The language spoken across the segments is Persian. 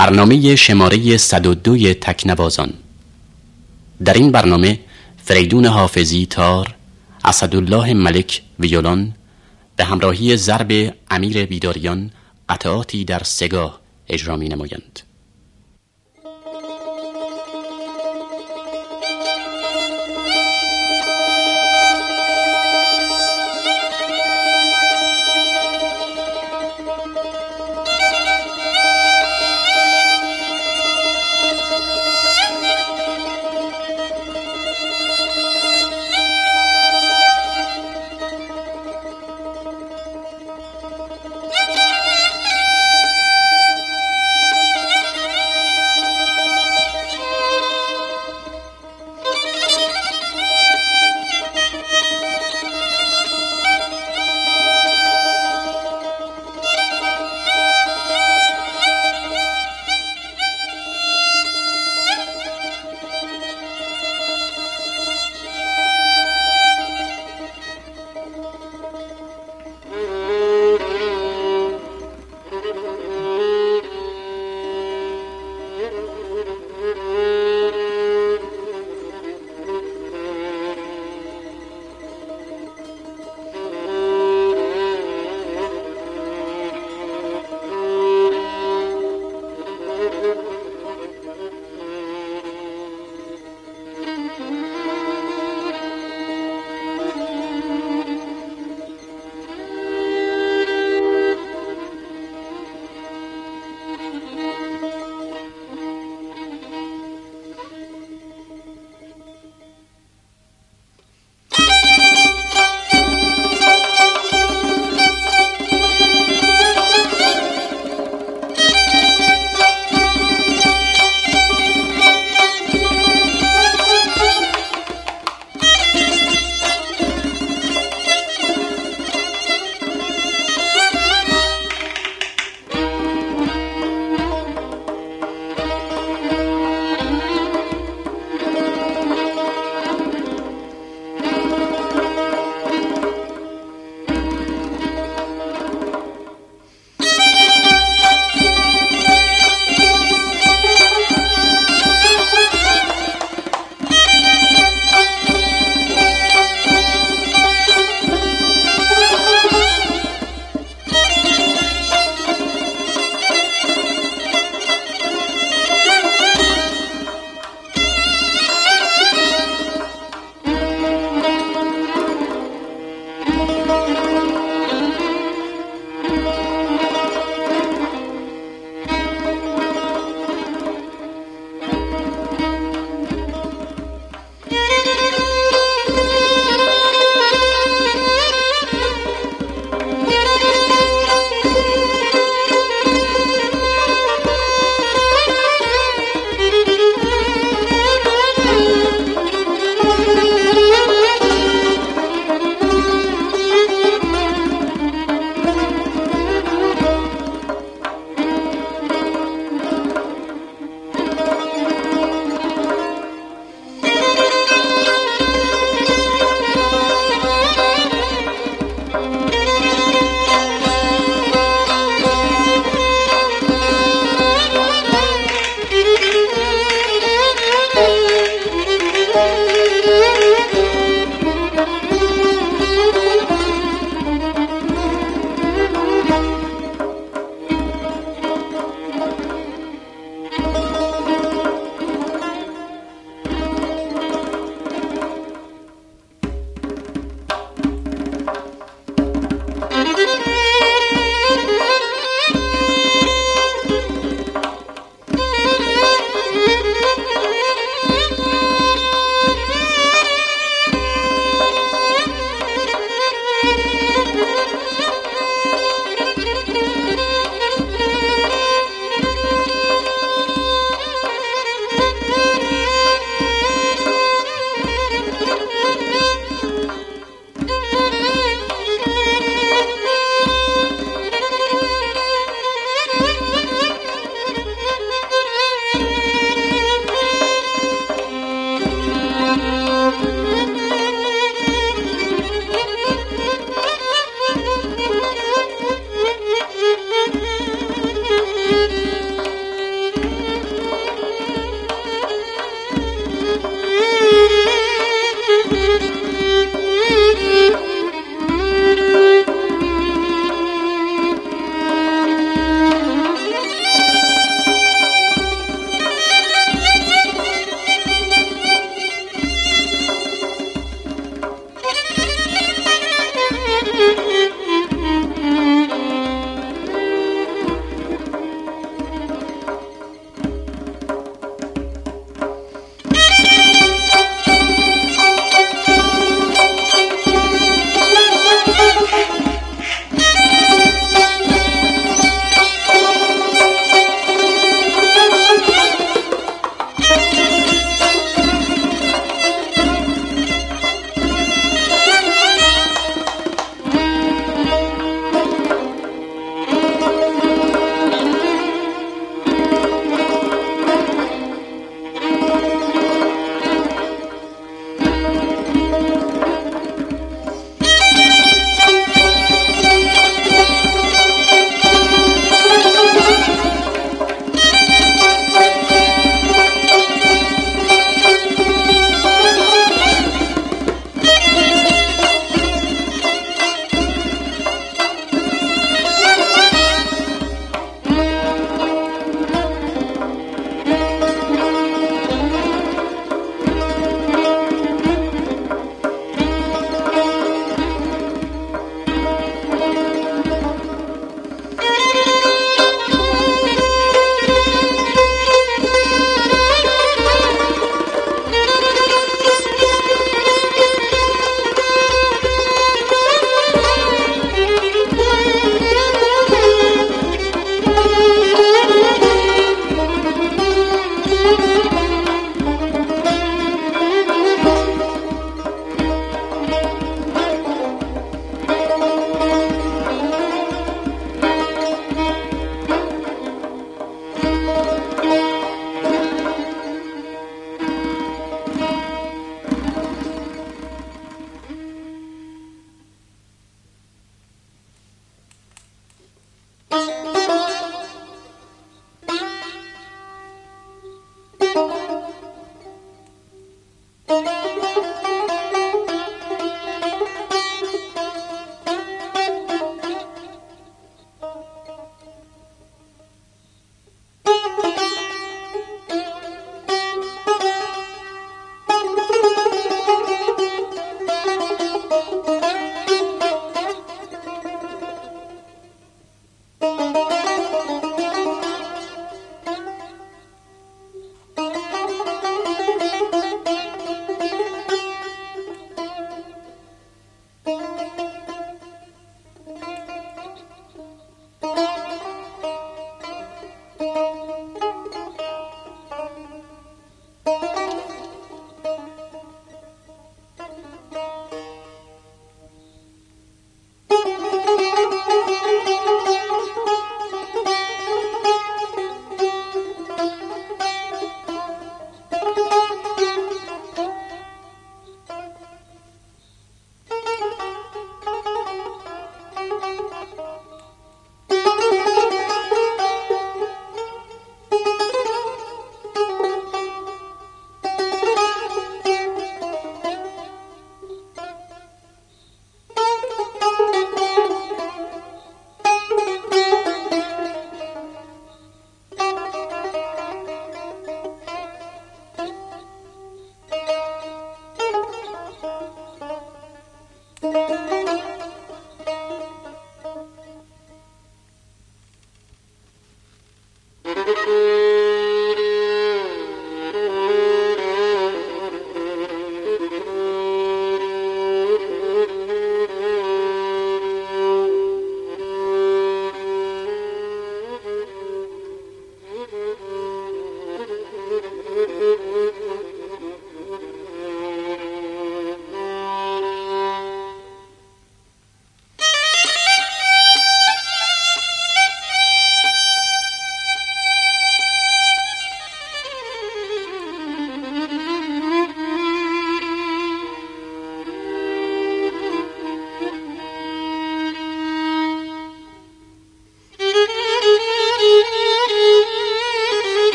برنامه شماره 102 تکنوازان در این برنامه فریدون حافظی تار اسدالله ملک ویولون به همراهی ضرب امیر بیداریان قطعاتی در سگاه اجرا می نمایند.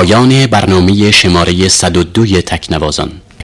پایان برنامه شماره 102 تکنوازان.